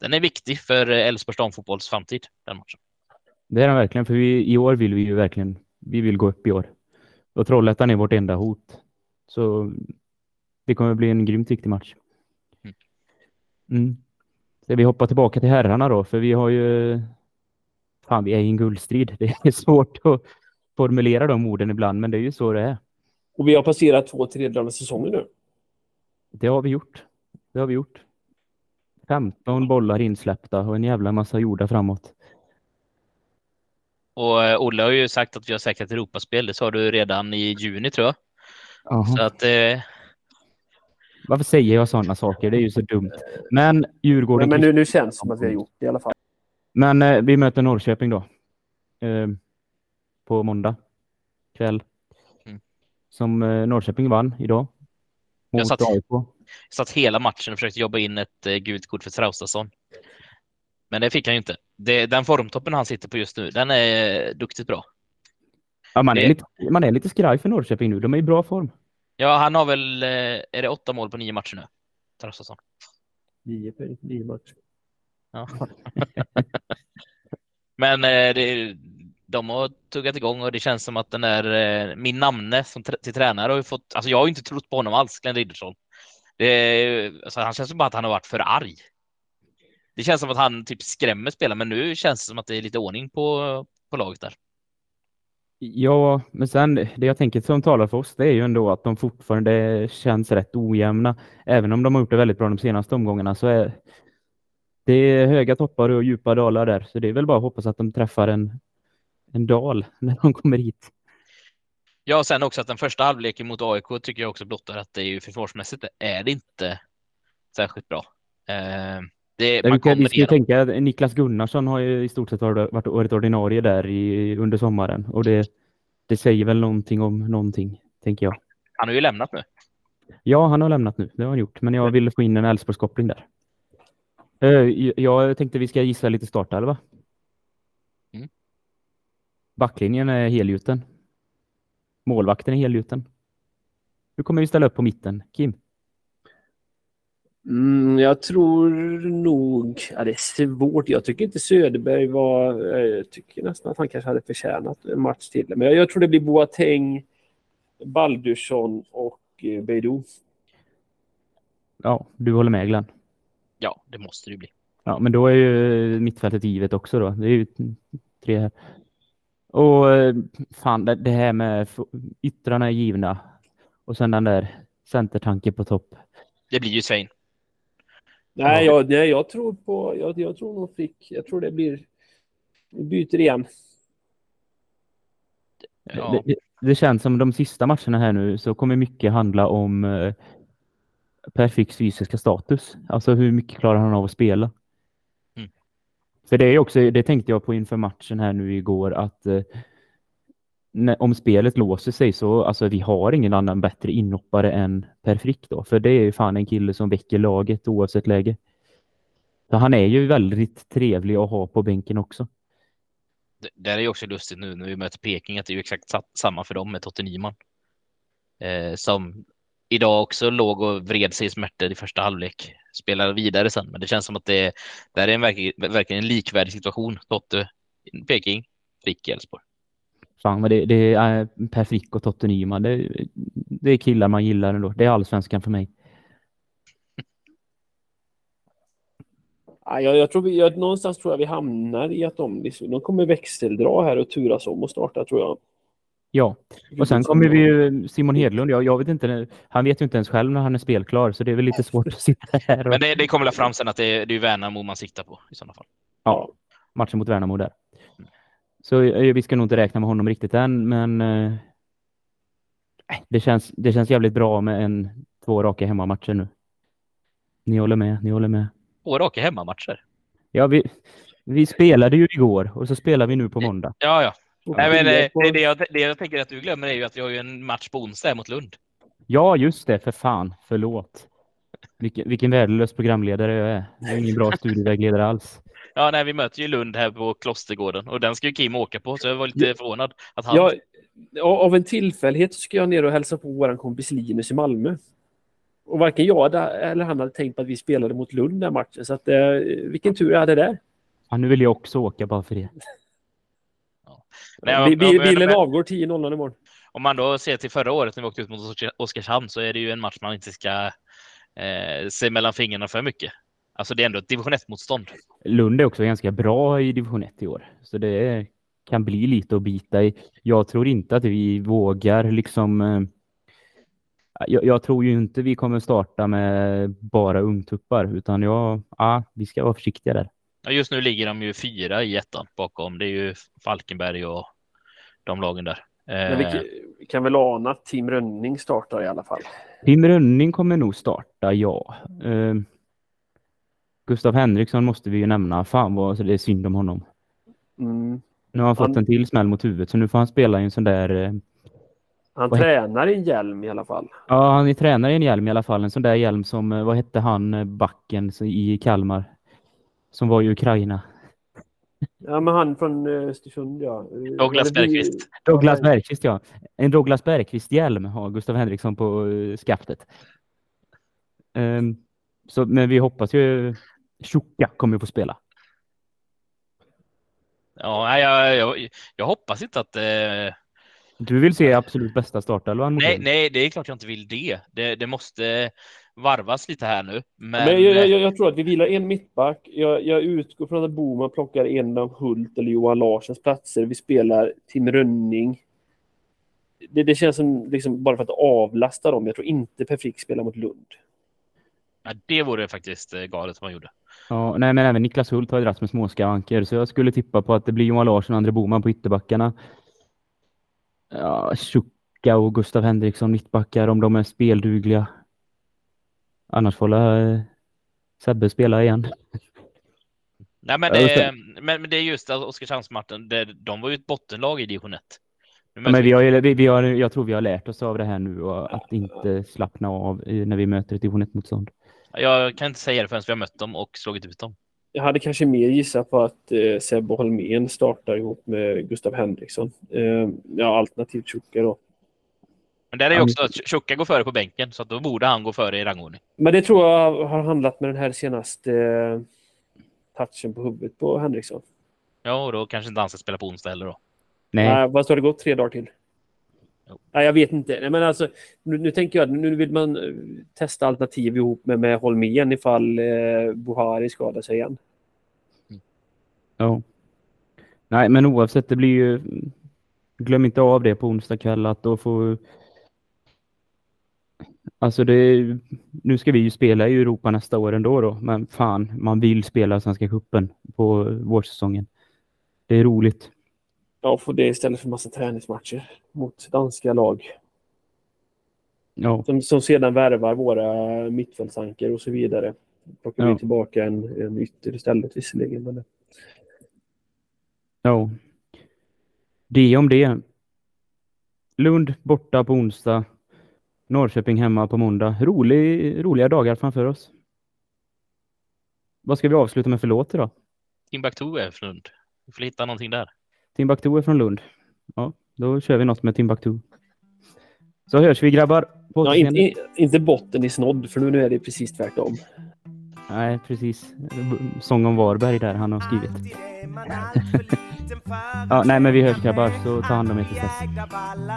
den är viktig för Elfsborgs damfotbolls framtid, den matchen. Det är den verkligen, för vi, i år vill vi ju verkligen, vi vill gå upp i år. Och Trollhättan är vårt enda hot. Så det kommer bli en grymt viktig match. Mm. Ska vi hoppa tillbaka till herrarna då? För vi har ju... Fan, vi är i en guldstrid. Det är svårt att formulera de orden ibland, men det är ju så det är. Och vi har passerat två tredjedelar av säsongen nu. Det har vi gjort. Det har vi gjort. 15 bollar insläppta och en jävla massa gjorda framåt. Och eh, Olle har ju sagt att vi har säkrat Europaspel. Det sa du redan i juni tror jag. Aha. Så att eh, varför säger jag sådana saker? Det är ju så dumt. Men Djurgården... Men, men nu, nu känns det som att vi har gjort det i alla fall. Men eh, vi möter Norrköping då. Eh, på måndag kväll. Mm. Som eh, Norrköping vann idag. Jag satt, jag satt hela matchen och försökte jobba in ett eh, gult kort för Traustason. Men det fick han ju inte. Det, den formtoppen han sitter på just nu, den är duktigt bra. Ja, man, är lite, man är lite skraj för Norrköping nu. De är i bra form. Ja, han har väl, eh, är det åtta mål på nio matcher nu? Traustason. Nio nio matcher. Ja. Men eh, det, de har tuggat igång och det känns som att den där, eh, min namne som till tränare har ju fått, alltså jag har ju inte trott på honom alls, Glenn Riddersson. Det, alltså han känns som bara att han har varit för arg. Det känns som att han typ skrämmer spelare, men nu känns det som att det är lite ordning på, på laget där. Ja, men sen det jag tänker som talar för oss, det är ju ändå att de fortfarande känns rätt ojämna. Även om de har gjort det väldigt bra de senaste omgångarna så är det är höga toppar och djupa dalar där. Så det är väl bara att hoppas att de träffar en, en dal när de kommer hit. Ja, och sen också att den första halvleken mot AIK tycker jag också blottar att det är ju försvarsmässigt är det inte särskilt bra. Eh, det, man vi ska ju tänka att Niklas Gunnarsson har ju i stort sett varit, varit ordinarie där i, under sommaren och det, det säger väl någonting om någonting, tänker jag. Han har ju lämnat nu. Ja, han har lämnat nu. Det har han gjort. Men jag ville få in en Elfsborgskoppling där. Uh, jag tänkte vi ska gissa lite startelva. Mm. Backlinjen är helgjuten. Målvakten är helgjuten. Hur kommer vi ställa upp på mitten, Kim? Mm, jag tror nog, ja, det är svårt. Jag tycker inte Söderberg var, jag tycker nästan att han kanske hade förtjänat en match till. Men jag, jag tror det blir Boateng, Baldursson och eh, Beidou. Ja, du håller med Glenn? Ja, det måste det bli. Ja, men då är ju mittfältet givet också då. Det är ju tre här. Och eh, fan, det här med yttrarna är givna. Och sen den där centertanken på topp. Det blir ju Svein. Nej, jag, nej, jag tror på... Jag, jag tror nog Frick. Jag tror det blir... Vi byter igen. Ja. Det, det, känns som de sista matcherna här nu så kommer mycket handla om eh, Per Fricks fysiska status. Alltså hur mycket klarar han av att spela? Mm. För det är också, det tänkte jag på inför matchen här nu igår att eh, när, om spelet låser sig så, alltså vi har ingen annan bättre inhoppare än Per Frick då. För det är ju fan en kille som väcker laget oavsett läge. Så han är ju väldigt trevlig att ha på bänken också. Det det är ju också lustigt nu när vi möter Peking att det är ju exakt samma för dem med Totte Nyman. Eh, som idag också låg och vred sig i smärtor i första halvlek. Spelar vidare sen, men det känns som att det, det här är en verkligen, verkligen en likvärdig situation. Totte, Peking, Frick, Elfsborg. Fan, men det, det är Per Frick och Totte Nyman. Det, det är killar man gillar ändå. Det är allsvenskan för mig. Ja, jag, jag tror vi, jag, någonstans tror jag vi hamnar i att de, de kommer växeldra här och turas om och starta tror jag. Ja, och sen kommer vi ju Simon Hedlund. Jag, jag vet inte, han vet ju inte ens själv när han är spelklar, så det är väl lite svårt att sitta här och Men det, det kommer väl fram sen att det, är- det är Värnamo man siktar på i sådana fall. ja, matchen mot Värnamo där. Så eh, vi ska nog inte räkna med honom riktigt än, men eh, det, känns, det känns jävligt bra med en två raka hemmamatcher nu. Ni håller med, ni håller med. Två raka hemmamatcher. Ja, vi, vi spelade ju igår och så spelar vi nu på måndag. Ja, ja. Nej, men det, det, det, jag, det jag tänker att du glömmer är ju att vi har ju en match på onsdag här mot Lund. Ja, just det, för fan. Förlåt. Vilken, vilken värdelös programledare jag är. Jag är ingen bra studievägledare alls. Ja, nej, vi möter ju Lund här på Klostergården och den ska ju Kim åka på, så jag var lite förvånad att han... Ja, av en tillfällighet så ska jag ner och hälsa på vår kompis Linus i Malmö. Och varken jag eller han hade tänkt på att vi spelade mot Lund den matchen. Så att, eh, vilken tur jag hade där. Ja, nu vill jag också åka bara för det. Nej, Bi- bi- men- Bilen men- avgår 10.00 imorgon. Om man då ser till förra året när vi åkte ut mot Oskar- Oskarshamn så är det ju en match man inte ska eh, se mellan fingrarna för mycket. Alltså det är ändå ett division 1-motstånd. Lund är också ganska bra i division 1 i år. Så det kan bli lite att bita i. Jag tror inte att vi vågar liksom... eh, Jag, jag tror ju inte vi kommer starta med bara ungtuppar, utan jag, ja, vi ska vara försiktiga där. Ja, just nu ligger de ju fyra i ettan bakom. Det är ju Falkenberg och de lagen där. Men vi, Eh, kan- väl ana att Team Rönning startar i alla fall. Tim Rönning kommer nog starta, ja. Gustav Henriksson måste vi ju nämna. Fan vad så det är synd om honom. Mm. Nu har han fått Han- en till smäll mot huvudet, så nu får han spela i en sån där... eh, Han Vad tränar i en hjälm i alla fall. Ja, han är tränare i en hjälm i alla fall. En sån där hjälm som, eh, vad hette han, eh, backen i Kalmar? Som var i Ukraina. Ja, men han från Östersund, ja. Douglas Bergqvist. Douglas Bergqvist, ja. En Douglas Bergqvist-hjälm har Gustav Henriksson på skaftet. Ehm, så, men vi hoppas ju... Tjocka kommer få spela. Ja, jag, jag, jag hoppas inte att... Eh, Du vill se absolut bästa startelvan nej, nej, det är klart jag inte vill det. Det, det måste varvas lite här nu. Men, Men jag, jag, jag tror att vi vilar en mittback. Jag, jag utgår från att Boman plockar en av Hult eller Johan Larssons platser. Vi spelar Tim Rönning. Det, det känns som liksom bara för att avlasta dem. Jag tror inte Per Frick spelar mot Lund. ja, det vore faktiskt eh, galet om man gjorde. Ja, nej, men även Niklas Hult har ju dragits med småskavanker, så jag skulle tippa på att det blir Johan Larsson och André Boman på ytterbackarna. Ja, Tjucka och Gustav Henriksson mittbackar om de är speldugliga. Annars får eh, Sebbe spela igen. Nej, men, det, men, men det är just att Oskarshamnsmatchen, de var ju ett bottenlag i division 1. Nu Ja, möter men vi- har, vi, vi har, jag tror vi har lärt oss av det här nu och att inte slappna av när vi möter ett division 1-motstånd. Jag kan inte säga det förrän vi har mött dem och slagit ut dem. Jag hade kanske mer gissat på att eh, Sebbe Holmén startar ihop med Gustav Henriksson. Eh, ja, alternativt Tjocka då. Men där är ju också att Tjocka går före på bänken, så att då borde han gå före i rangordning. Men det tror jag har handlat med den här senaste eh, touchen på huvudet på Henriksson. Ja, och då kanske inte han ska spela på onsdag heller då. Nej, Nej, vad har det gått? Tre dagar till? Nej, jag vet inte. Nej, men alltså, nu, nu tänker jag att nu vill man eh, testa alternativ ihop med, med Holmén ifall eh, Buhari skadar sig igen. ja. Nej, men oavsett, det blir ju... Glöm inte av det på onsdag kväll att då får... Alltså det, nu ska vi ju spela i Europa nästa år ändå då, men fan, man vill spela Svenska cupen på vårsäsongen. Det är roligt. Ja, få det istället för massa träningsmatcher mot danska lag. Ja, Som, som sedan värvar våra mittfältsanker och så vidare. Plockar Ja. vi tillbaka en, en ytter istället visserligen. Men ja. Det om det. Lund borta på onsdag. Norrköping hemma på måndag. Rolig, roliga dagar framför oss. Vad ska vi avsluta med för låt idag? Timbuktu är från Lund. Vi får hitta någonting där. Timbuktu är från Lund. Ja, då kör vi något med Timbuktu. Så hörs vi grabbar. På ja, inte, inte botten i snodd, för nu är det precis tvärtom. Nej, precis. Sång om Varberg där han har skrivit. Ja, nej, men vi hörs grabbar, så ta hand om er tills dess.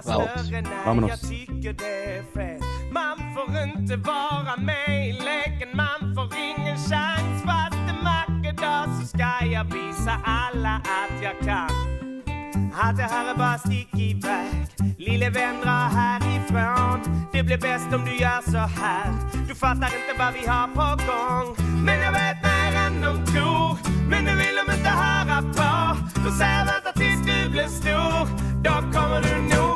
Va oss. Ja, men oss. Man får inte vara med i leken, man får ingen chans Fast en vacker dag så ska jag visa alla att jag kan att det här är bara stick iväg Lille vän dra härifrån Det blir bäst om du gör så här. Du fattar inte vad vi har på gång. Men jag vet mer än de tror. Men det vill de inte höra på. De säger vänta tills du blir stor. Då kommer du nog